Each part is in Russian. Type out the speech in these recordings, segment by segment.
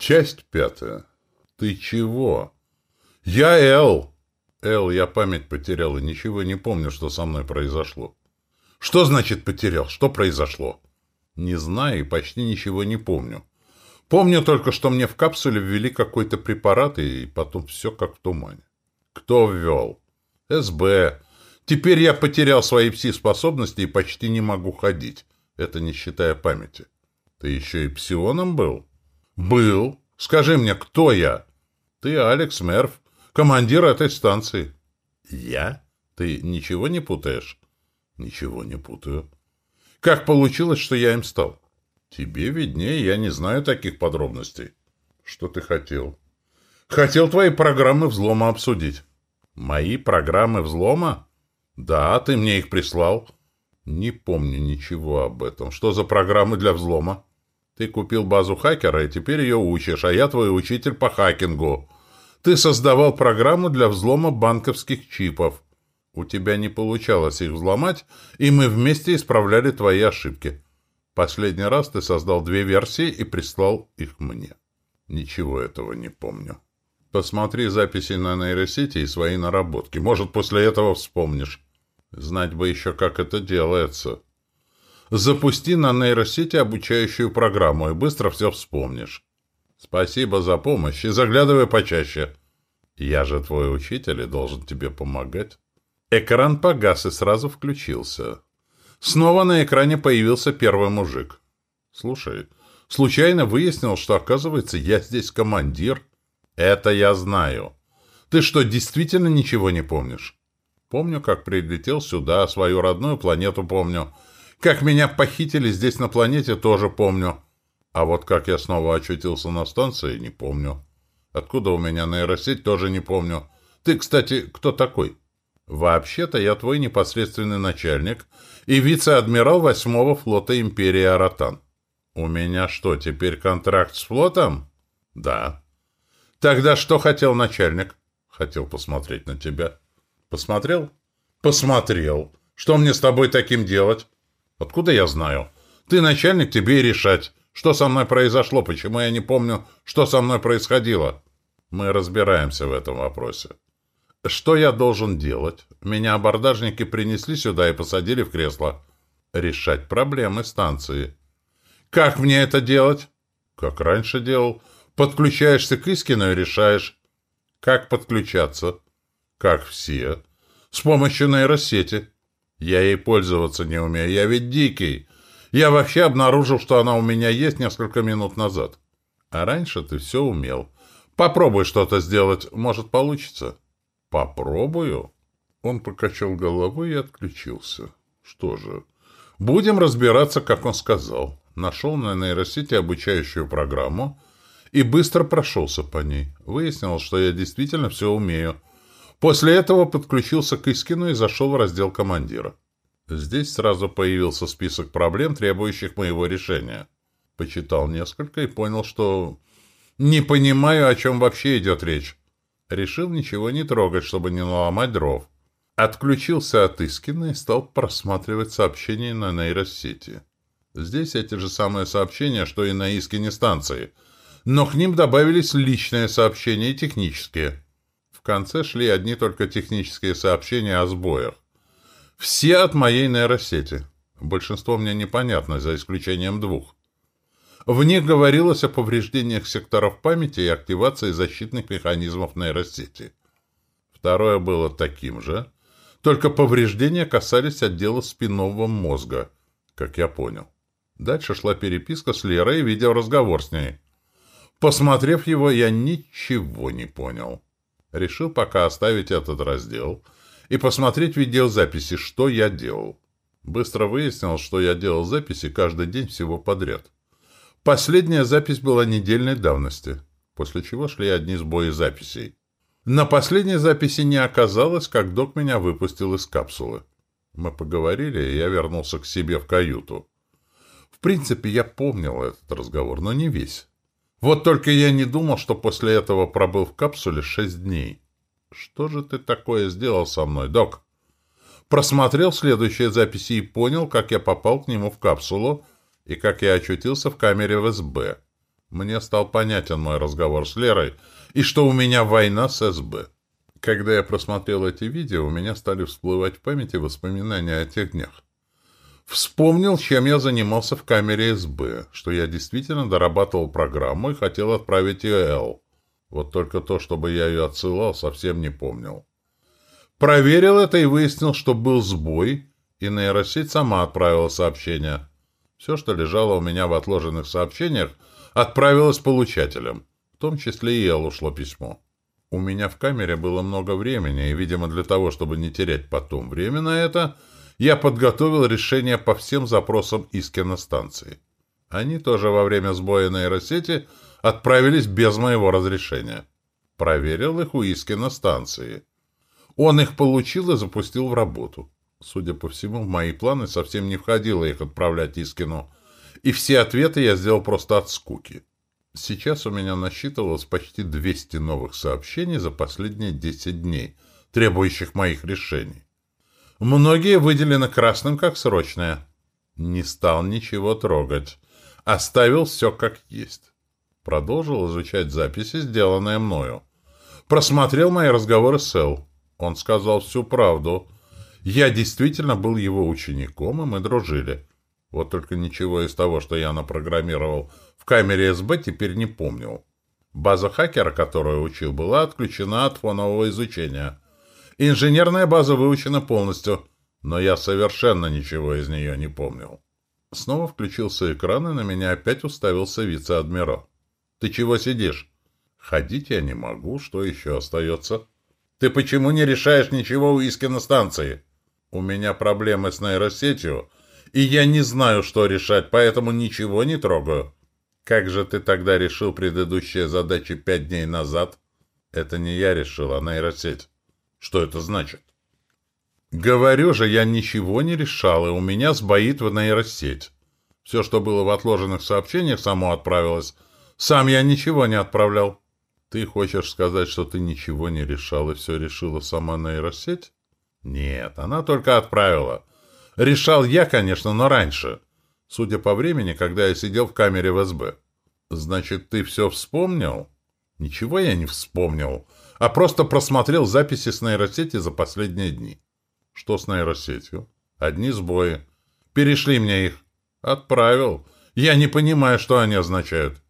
Часть пятая. Ты чего? Я Эл. Эл, я память потерял и ничего не помню, что со мной произошло. Что значит потерял? Что произошло? Не знаю и почти ничего не помню. Помню только, что мне в капсуле ввели какой-то препарат, и потом все как в тумане. Кто ввел? СБ. Теперь я потерял свои пси-способности и почти не могу ходить. Это не считая памяти. Ты еще и псионом был? Был. Скажи мне, кто я? Ты Алекс Мерф, командир этой станции. Я? Ты ничего не путаешь? Ничего не путаю. Как получилось, что я им стал? Тебе виднее, я не знаю таких подробностей. Что ты хотел? Хотел твои программы взлома обсудить. Мои программы взлома? Да, ты мне их прислал. Не помню ничего об этом. Что за программы для взлома? Ты купил базу хакера и теперь ее учишь, а я твой учитель по хакингу. Ты создавал программу для взлома банковских чипов. У тебя не получалось их взломать, и мы вместе исправляли твои ошибки. Последний раз ты создал две версии и прислал их мне. Ничего этого не помню. Посмотри записи на нейросети и свои наработки. Может, после этого вспомнишь. Знать бы еще, как это делается. Запусти на нейросети обучающую программу, и быстро все вспомнишь. Спасибо за помощь, и заглядывай почаще. Я же твой учитель и должен тебе помогать. Экран погас и сразу включился. Снова на экране появился первый мужик. «Слушай, случайно выяснил, что, оказывается, я здесь командир?» «Это я знаю. Ты что, действительно ничего не помнишь?» «Помню, как прилетел сюда, свою родную планету помню. Как меня похитили здесь на планете, тоже помню. А вот как я снова очутился на станции, не помню. Откуда у меня нейросеть, тоже не помню. Ты, кстати, кто такой?» «Вообще-то я твой непосредственный начальник и вице-адмирал восьмого флота Империи Аратан». «У меня что, теперь контракт с флотом?» «Да». «Тогда что хотел начальник?» «Хотел посмотреть на тебя». «Посмотрел?» «Посмотрел. Что мне с тобой таким делать?» «Откуда я знаю?» «Ты начальник, тебе и решать. Что со мной произошло? Почему я не помню, что со мной происходило?» «Мы разбираемся в этом вопросе». Что я должен делать? Меня абордажники принесли сюда и посадили в кресло. Решать проблемы станции. Как мне это делать? Как раньше делал. Подключаешься к Искину и решаешь. Как подключаться? Как все. С помощью нейросети. Я ей пользоваться не умею. Я ведь дикий. Я вообще обнаружил, что она у меня есть несколько минут назад. А раньше ты все умел. Попробуй что-то сделать. Может, получится. «Попробую». Он покачал головой и отключился. «Что же, будем разбираться, как он сказал». Нашел на нейросети обучающую программу и быстро прошелся по ней. Выяснил, что я действительно все умею. После этого подключился к Искину и зашел в раздел командира. Здесь сразу появился список проблем, требующих моего решения. Почитал несколько и понял, что не понимаю, о чем вообще идет речь. Решил ничего не трогать, чтобы не наломать дров. Отключился от Искина и стал просматривать сообщения на нейросети. Здесь эти же самые сообщения, что и на Искине станции. Но к ним добавились личные сообщения и технические. В конце шли одни только технические сообщения о сбоях. Все от моей нейросети. Большинство мне непонятно, за исключением двух. В них говорилось о повреждениях секторов памяти и активации защитных механизмов нейросети. Второе было таким же, только повреждения касались отдела спинного мозга, как я понял. Дальше шла переписка с Лерой и видеоразговор с ней. Посмотрев его, я ничего не понял. Решил пока оставить этот раздел и посмотреть видеозаписи, что я делал. Быстро выяснил, что я делал записи каждый день всего подряд. Последняя запись была недельной давности, после чего шли одни сбои записей. На последней записи не оказалось, как док меня выпустил из капсулы. Мы поговорили, и я вернулся к себе в каюту. В принципе, я помнил этот разговор, но не весь. Вот только я не думал, что после этого пробыл в капсуле шесть дней. Что же ты такое сделал со мной, док? Просмотрел следующие записи и понял, как я попал к нему в капсулу, и как я очутился в камере в СБ. Мне стал понятен мой разговор с Лерой, и что у меня война с СБ. Когда я просмотрел эти видео, у меня стали всплывать в памяти воспоминания о тех днях. Вспомнил, чем я занимался в камере СБ, что я действительно дорабатывал программу и хотел отправить ее Эл. Вот только то, чтобы я ее отсылал, совсем не помнил. Проверил это и выяснил, что был сбой, и нейросеть сама отправила сообщение. Все, что лежало у меня в отложенных сообщениях, отправилось получателям. В том числе и Эл ушло письмо. У меня в камере было много времени, и, видимо, для того, чтобы не терять потом время на это, я подготовил решение по всем запросам из киностанции. Они тоже во время сбоя нейросети отправились без моего разрешения. Проверил их у Искина станции. Он их получил и запустил в работу. Судя по всему, в мои планы совсем не входило их отправлять Искину, и все ответы я сделал просто от скуки. Сейчас у меня насчитывалось почти 200 новых сообщений за последние 10 дней, требующих моих решений. Многие выделены красным как срочное. Не стал ничего трогать. Оставил все как есть. Продолжил изучать записи, сделанные мною. Просмотрел мои разговоры с Эл. Он сказал всю правду. Я действительно был его учеником, и мы дружили. Вот только ничего из того, что я напрограммировал в камере СБ, теперь не помнил. База хакера, которую учил, была отключена от фонового изучения. Инженерная база выучена полностью, но я совершенно ничего из нее не помнил. Снова включился экран, и на меня опять уставился вице-адмирал. «Ты чего сидишь?» «Ходить я не могу, что еще остается?» «Ты почему не решаешь ничего у Искина станции?» «У меня проблемы с нейросетью, и я не знаю, что решать, поэтому ничего не трогаю. Как же ты тогда решил предыдущие задачи пять дней назад? Это не я решил, а нейросеть. Что это значит? Говорю же, я ничего не решал, и у меня сбоит в нейросеть. Все, что было в отложенных сообщениях, само отправилось. Сам я ничего не отправлял. Ты хочешь сказать, что ты ничего не решал, и все решила сама нейросеть? Нет, она только отправила. Решал я, конечно, но раньше. Судя по времени, когда я сидел в камере в СБ. Значит, ты все вспомнил? Ничего я не вспомнил, а просто просмотрел записи с нейросети за последние дни. Что с нейросетью? Одни сбои. Перешли мне их. Отправил. Я не понимаю, что они означают.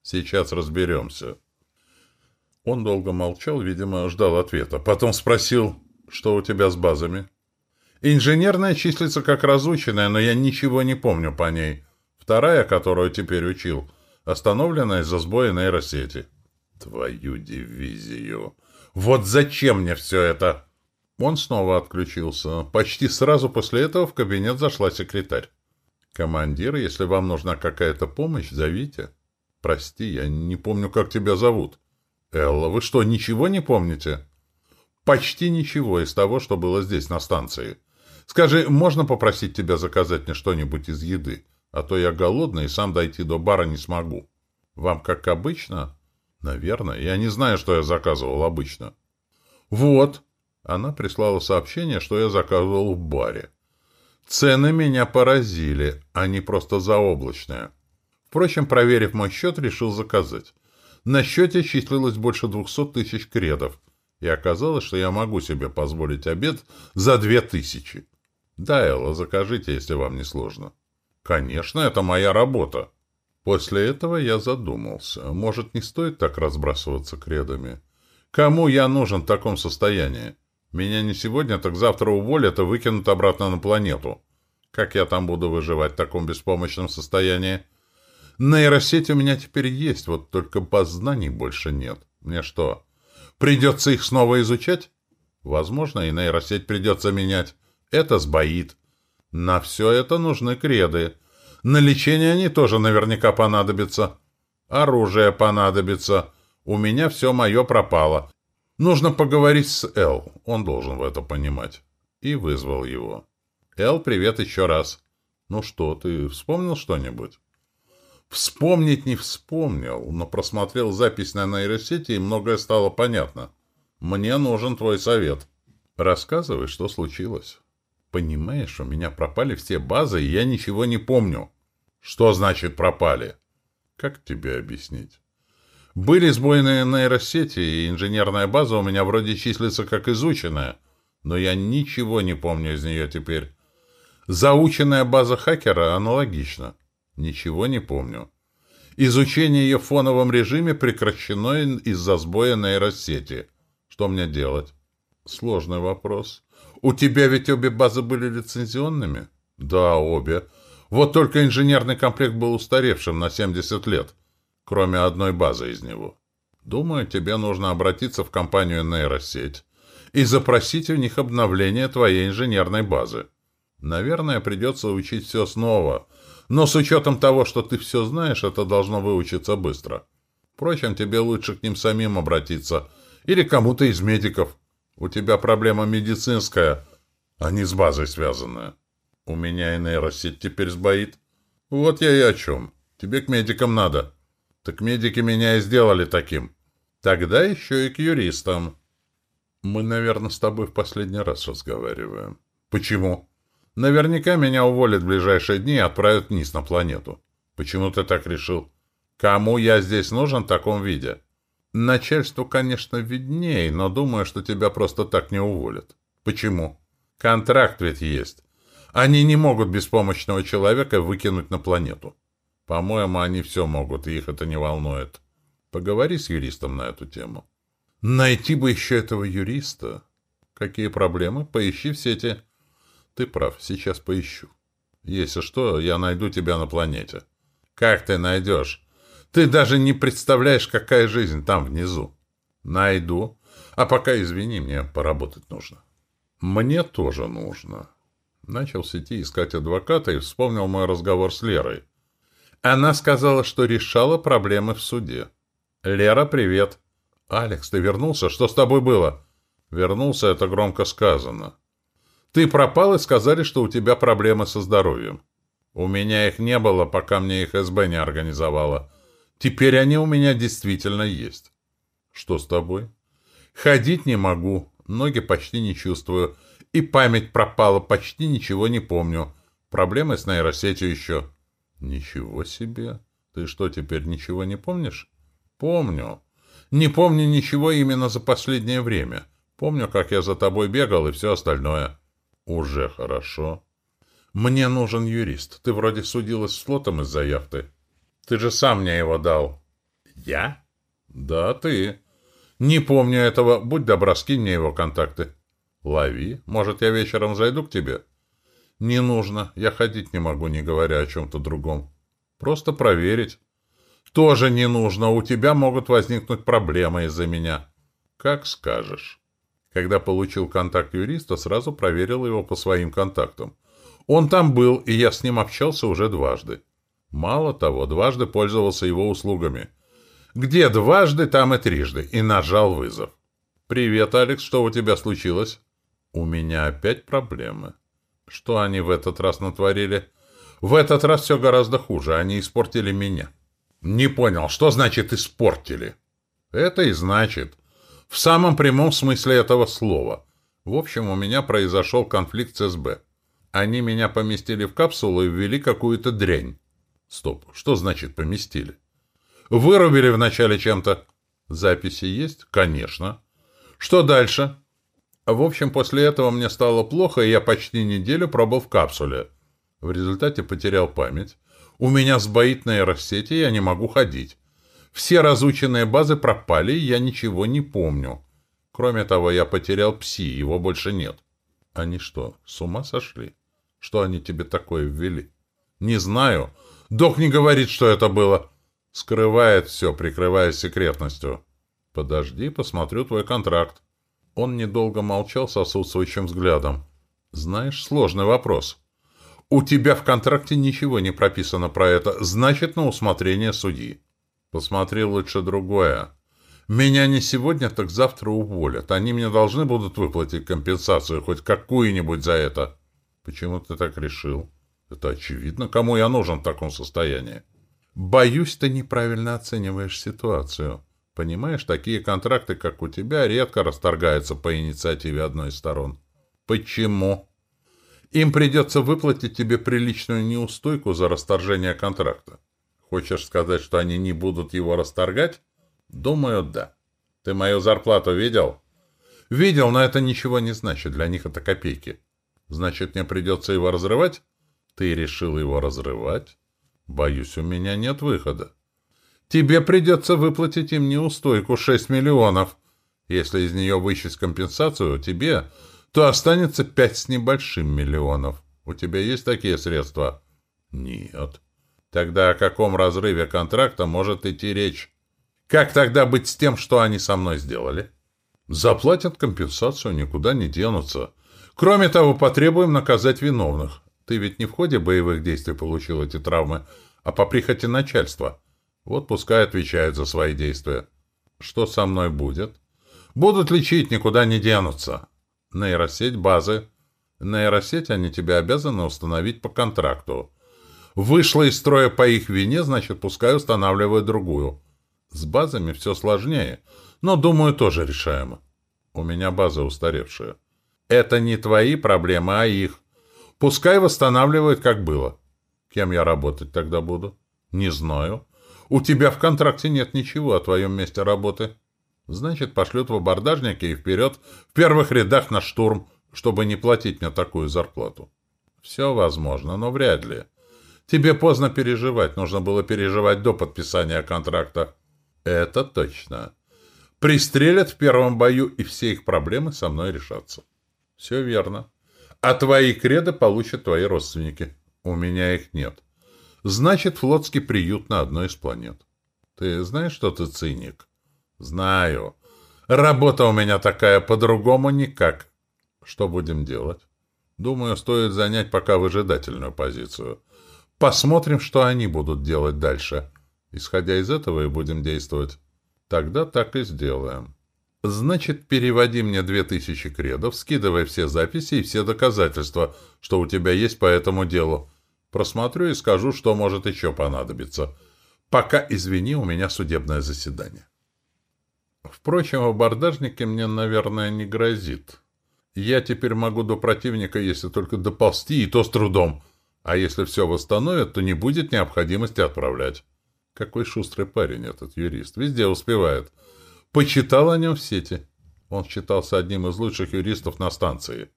Сейчас разберемся. Он долго молчал, видимо, ждал ответа. Потом спросил, что у тебя с базами? Инженерная числится как разученная, но я ничего не помню по ней. Вторая, которую теперь учил, остановлена из-за сбоя нейросети. Твою дивизию! Вот зачем мне все это? Он снова отключился. Почти сразу после этого в кабинет зашла секретарь. «Командир, если вам нужна какая-то помощь, зовите». «Прости, я не помню, как тебя зовут». «Элла, вы что, ничего не помните?» «Почти ничего из того, что было здесь, на станции. Скажи, можно попросить тебя заказать мне что-нибудь из еды? А то я голодный и сам дойти до бара не смогу. Вам как обычно? Наверное. Я не знаю, что я заказывал обычно. Вот. Она прислала сообщение, что я заказывал в баре. Цены меня поразили, они просто заоблачные. Впрочем, проверив мой счет, решил заказать. На счете числилось больше двухсот тысяч кредов, и оказалось, что я могу себе позволить обед за две тысячи. «Да, Элла, закажите, если вам не сложно». «Конечно, это моя работа». После этого я задумался. Может, не стоит так разбрасываться кредами? Кому я нужен в таком состоянии? Меня не сегодня, так завтра уволят и выкинут обратно на планету. Как я там буду выживать в таком беспомощном состоянии? Нейросеть у меня теперь есть, вот только баз знаний больше нет. Мне что, придется их снова изучать? Возможно, и нейросеть придется менять это сбоит. На все это нужны креды. На лечение они тоже наверняка понадобятся. Оружие понадобится. У меня все мое пропало. Нужно поговорить с Эл. Он должен в это понимать. И вызвал его. Эл, привет еще раз. Ну что, ты вспомнил что-нибудь? Вспомнить не вспомнил, но просмотрел запись на нейросети, и многое стало понятно. Мне нужен твой совет. Рассказывай, что случилось. Понимаешь, у меня пропали все базы, и я ничего не помню. Что значит пропали? Как тебе объяснить? Были сбойные нейросети, и инженерная база у меня вроде числится как изученная, но я ничего не помню из нее теперь. Заученная база хакера аналогична. Ничего не помню. Изучение ее в фоновом режиме прекращено из-за сбоя нейросети. Что мне делать? Сложный вопрос. У тебя ведь обе базы были лицензионными? Да, обе. Вот только инженерный комплект был устаревшим на 70 лет, кроме одной базы из него. Думаю, тебе нужно обратиться в компанию «Нейросеть» и запросить у них обновление твоей инженерной базы. Наверное, придется учить все снова, но с учетом того, что ты все знаешь, это должно выучиться быстро. Впрочем, тебе лучше к ним самим обратиться или кому-то из медиков. У тебя проблема медицинская, а не с базой связанная. У меня и нейросеть теперь сбоит. Вот я и о чем. Тебе к медикам надо. Так медики меня и сделали таким. Тогда еще и к юристам. Мы, наверное, с тобой в последний раз разговариваем. Почему? Наверняка меня уволят в ближайшие дни и отправят вниз на планету. Почему ты так решил? Кому я здесь нужен в таком виде? Начальству, конечно, видней, но думаю, что тебя просто так не уволят. Почему? Контракт ведь есть. Они не могут беспомощного человека выкинуть на планету. По-моему, они все могут, и их это не волнует. Поговори с юристом на эту тему. Найти бы еще этого юриста. Какие проблемы? Поищи в сети. Ты прав, сейчас поищу. Если что, я найду тебя на планете. Как ты найдешь? Ты даже не представляешь, какая жизнь там внизу. Найду. А пока, извини, мне поработать нужно. Мне тоже нужно. Начал в сети искать адвоката и вспомнил мой разговор с Лерой. Она сказала, что решала проблемы в суде. «Лера, привет!» «Алекс, ты вернулся? Что с тобой было?» «Вернулся, это громко сказано». «Ты пропал и сказали, что у тебя проблемы со здоровьем». «У меня их не было, пока мне их СБ не организовала. Теперь они у меня действительно есть». «Что с тобой?» «Ходить не могу, ноги почти не чувствую». И память пропала, почти ничего не помню. Проблемы с нейросетью еще. Ничего себе. Ты что, теперь ничего не помнишь? Помню. Не помню ничего именно за последнее время. Помню, как я за тобой бегал и все остальное. Уже хорошо. Мне нужен юрист. Ты вроде судилась с флотом из-за яхты. Ты же сам мне его дал. Я? Да, ты. Не помню этого. Будь добра, скинь мне его контакты. «Лови. Может, я вечером зайду к тебе?» «Не нужно. Я ходить не могу, не говоря о чем-то другом. Просто проверить». «Тоже не нужно. У тебя могут возникнуть проблемы из-за меня». «Как скажешь». Когда получил контакт юриста, сразу проверил его по своим контактам. Он там был, и я с ним общался уже дважды. Мало того, дважды пользовался его услугами. Где дважды, там и трижды. И нажал вызов. «Привет, Алекс, что у тебя случилось?» У меня опять проблемы. Что они в этот раз натворили? В этот раз все гораздо хуже. Они испортили меня. Не понял, что значит «испортили»? Это и значит. В самом прямом смысле этого слова. В общем, у меня произошел конфликт с СБ. Они меня поместили в капсулу и ввели какую-то дрянь. Стоп, что значит поместили? Вырубили вначале чем-то. Записи есть? Конечно. Что дальше? В общем, после этого мне стало плохо, и я почти неделю пробыл в капсуле. В результате потерял память. У меня сбоит нейросети, я не могу ходить. Все разученные базы пропали, и я ничего не помню. Кроме того, я потерял пси, его больше нет. Они что, с ума сошли? Что они тебе такое ввели? Не знаю. Док не говорит, что это было. Скрывает все, прикрываясь секретностью. Подожди, посмотрю твой контракт. Он недолго молчал с отсутствующим взглядом. «Знаешь, сложный вопрос. У тебя в контракте ничего не прописано про это, значит, на усмотрение судьи. Посмотри лучше другое. Меня не сегодня, так завтра уволят. Они мне должны будут выплатить компенсацию, хоть какую-нибудь за это. Почему ты так решил? Это очевидно. Кому я нужен в таком состоянии? Боюсь, ты неправильно оцениваешь ситуацию. Понимаешь, такие контракты, как у тебя, редко расторгаются по инициативе одной из сторон. Почему? Им придется выплатить тебе приличную неустойку за расторжение контракта. Хочешь сказать, что они не будут его расторгать? Думаю, да. Ты мою зарплату видел? Видел, но это ничего не значит. Для них это копейки. Значит, мне придется его разрывать? Ты решил его разрывать? Боюсь, у меня нет выхода. Тебе придется выплатить им неустойку 6 миллионов. Если из нее вычесть компенсацию тебе, то останется 5 с небольшим миллионов. У тебя есть такие средства? Нет. Тогда о каком разрыве контракта может идти речь? Как тогда быть с тем, что они со мной сделали? Заплатят компенсацию, никуда не денутся. Кроме того, потребуем наказать виновных. Ты ведь не в ходе боевых действий получил эти травмы, а по прихоти начальства. Вот пускай отвечают за свои действия. Что со мной будет? Будут лечить, никуда не денутся. Нейросеть, базы. Нейросеть они тебе обязаны установить по контракту. Вышла из строя по их вине, значит, пускай устанавливают другую. С базами все сложнее, но, думаю, тоже решаемо. У меня база устаревшая. Это не твои проблемы, а их. Пускай восстанавливают, как было. Кем я работать тогда буду? Не знаю. У тебя в контракте нет ничего о твоем месте работы. Значит, пошлют в абордажники и вперед, в первых рядах на штурм, чтобы не платить мне такую зарплату. Все возможно, но вряд ли. Тебе поздно переживать, нужно было переживать до подписания контракта. Это точно. Пристрелят в первом бою, и все их проблемы со мной решатся. Все верно. А твои креды получат твои родственники. У меня их нет. Значит, флотский приют на одной из планет. Ты знаешь, что ты циник? Знаю. Работа у меня такая, по-другому никак. Что будем делать? Думаю, стоит занять пока выжидательную позицию. Посмотрим, что они будут делать дальше. Исходя из этого и будем действовать. Тогда так и сделаем. Значит, переводи мне две тысячи кредов, скидывай все записи и все доказательства, что у тебя есть по этому делу. Просмотрю и скажу, что может еще понадобиться. Пока, извини, у меня судебное заседание. Впрочем, абордажники мне, наверное, не грозит. Я теперь могу до противника, если только доползти, и то с трудом. А если все восстановят, то не будет необходимости отправлять. Какой шустрый парень этот юрист. Везде успевает. Почитал о нем в сети. Он считался одним из лучших юристов на станции.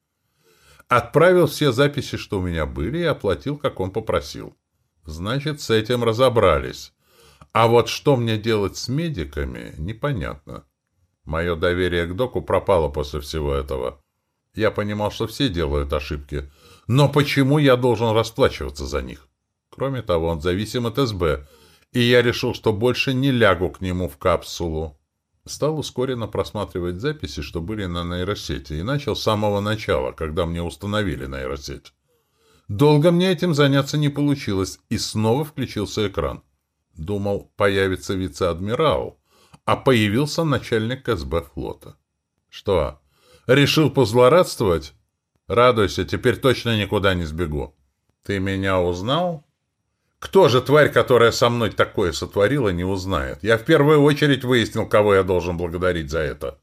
Отправил все записи, что у меня были, и оплатил, как он попросил. Значит, с этим разобрались. А вот что мне делать с медиками, непонятно. Мое доверие к доку пропало после всего этого. Я понимал, что все делают ошибки. Но почему я должен расплачиваться за них? Кроме того, он зависим от СБ, и я решил, что больше не лягу к нему в капсулу. Стал ускоренно просматривать записи, что были на нейросети, и начал с самого начала, когда мне установили нейросеть. Долго мне этим заняться не получилось, и снова включился экран. Думал, появится вице-адмирал, а появился начальник СБ флота. Что, решил позлорадствовать? Радуйся, теперь точно никуда не сбегу. Ты меня узнал? Кто же тварь, которая со мной такое сотворила, не узнает? Я в первую очередь выяснил, кого я должен благодарить за это.